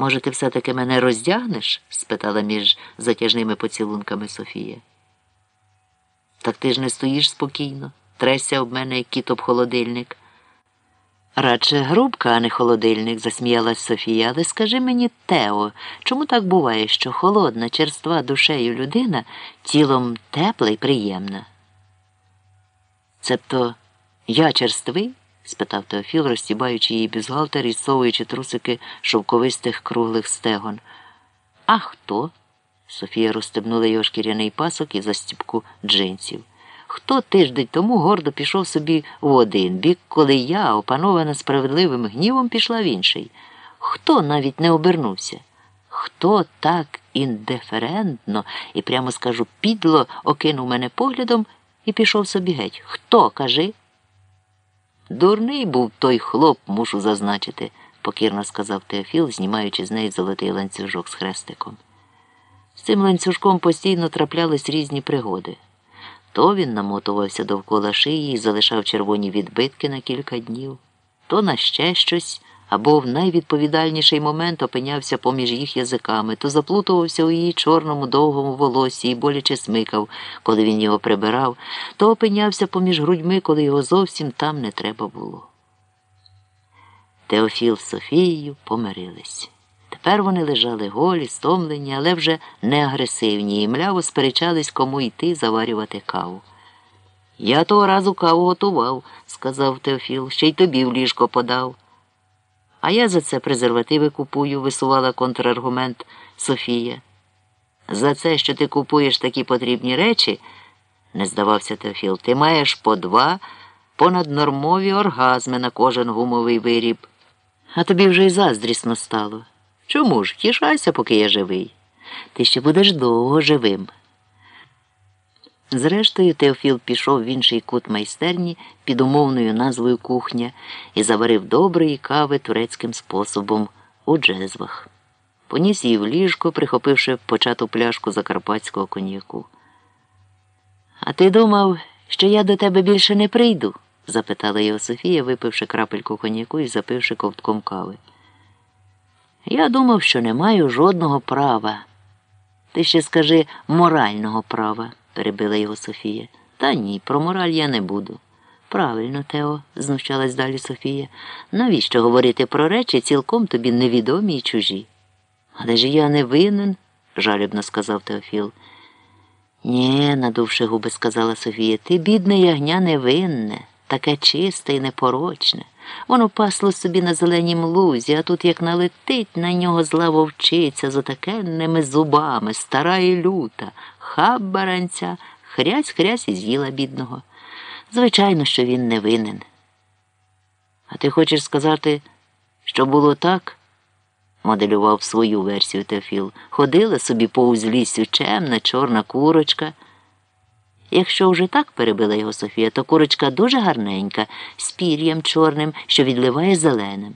Може, ти все-таки мене роздягнеш? спитала між затяжними поцілунками Софія. Так ти ж не стоїш спокійно, тресся об мене, як кіт об холодильник. Радше грубка, а не холодильник, засміялась Софія, але скажи мені, Тео, чому так буває, що холодна, черства душею людина тілом тепла й приємна? Цебто я черствий? Спитав Теофіл, розтібаючи її бюзгалтер і совуючи трусики шовковистих круглих стегон. А хто? Софія розстебнула його шкіряний пасок і застібку джинсів. Хто тиждень тому гордо пішов собі в один бік, коли я, опанована справедливим гнівом, пішла в інший? Хто навіть не обернувся? Хто так індиферентно і, прямо скажу, підло окинув мене поглядом і пішов собі геть? Хто, кажи? Дурний був той хлоп, мушу зазначити, покірно сказав Теофіл, знімаючи з неї золотий ланцюжок з хрестиком. З цим ланцюжком постійно траплялись різні пригоди. То він намотувався довкола шиї і залишав червоні відбитки на кілька днів, то на ще щось, або в найвідповідальніший момент опинявся поміж їх язиками, то заплутувався у її чорному довгому волосі і боляче смикав, коли він його прибирав, то опинявся поміж грудьми, коли його зовсім там не треба було. Теофіл з Софією помирились. Тепер вони лежали голі, стомлені, але вже не агресивні і мляво сперечались, кому йти заварювати каву. Я того разу каву готував, сказав Теофіл, ще й тобі в ліжко подав. А я за це презервативи купую, висувала контраргумент Софія. За це, що ти купуєш такі потрібні речі, не здавався Теофіл, ти маєш по два понаднормові оргазми на кожен гумовий виріб. А тобі вже й заздрісно стало. Чому ж? Тішайся, поки я живий. Ти ще будеш довго живим. Зрештою, Теофіл пішов в інший кут майстерні під умовною назвою кухня і заварив доброї кави турецьким способом у джезвах. Поніс її в ліжко, прихопивши почату пляшку закарпатського коньяку. А ти думав, що я до тебе більше не прийду? запитала його Софія, випивши крапельку коньяку і запивши ковтком кави. Я думав, що не маю жодного права. Ти ще скажи морального права, перебила його Софія. Та ні, про мораль я не буду. Правильно, Тео, знущалась далі Софія. Навіщо говорити про речі цілком тобі невідомі й чужі? Але ж я не винен, жалібно сказав Теофіл. Нє, надувши губи, сказала Софія, ти, бідне ягня, невинне, таке чисте і непорочне. Воно пасло собі на зеленій лузі, а тут як налетить на нього зла вовчиця з отакенними зубами, стара і люта, хаб баранця, хрясь хрясь і з'їла бідного. Звичайно, що він не винен. А ти хочеш сказати, що було так? моделював свою версію Теофіл. Ходила собі повз лісю чемна, чорна курочка. Якщо вже так перебила його Софія, то курочка дуже гарненька, з пір'ям чорним, що відливає зеленим.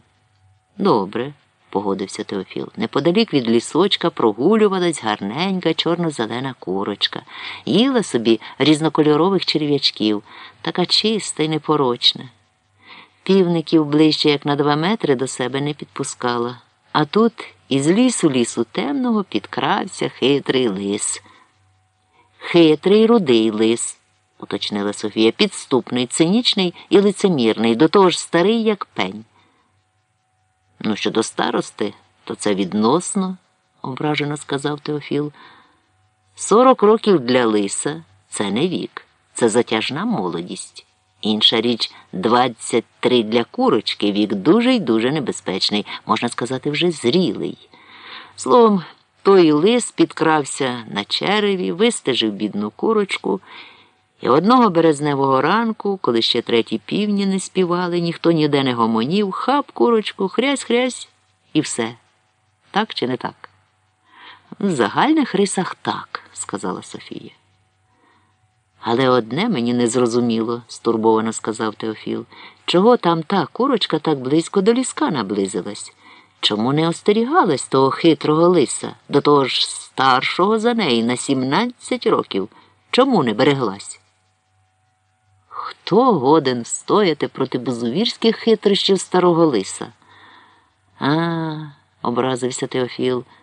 Добре, погодився Теофіл. Неподалік від лісочка прогулювалась гарненька чорно-зелена курочка, їла собі різнокольорових черв'ячків, така чиста й непорочна. Півників ближче, як на два метри, до себе не підпускала. А тут із лісу лісу темного підкрався хитрий лис. Хитрий рудий лис, уточнила Софія, підступний, цинічний і лицемірний, до того ж старий, як пень. Ну, щодо старости, то це відносно, ображено сказав Теофіл. Сорок років для лиса це не вік, це затяжна молодість. Інша річ, 23 для курочки вік дуже й дуже небезпечний, можна сказати, вже зрілий. Словом, той лис підкрався на череві, вистежив бідну курочку, і одного березневого ранку, коли ще треті півні не співали, ніхто ніде не гомонів, хап курочку, хрясь-хрясь і все. Так чи не так? В загальних рисах так, сказала Софія. Але одне мені не зрозуміло, стурбовано сказав Теофіл. Чого там та курочка так близько до ліска наблизилась? Чому не остерігалась того хитрого лиса, до того ж старшого за неї на сімнадцять років? Чому не береглась? Хто годен стояти проти безувірських хитрощів старого лиса? А, образився Теофіл.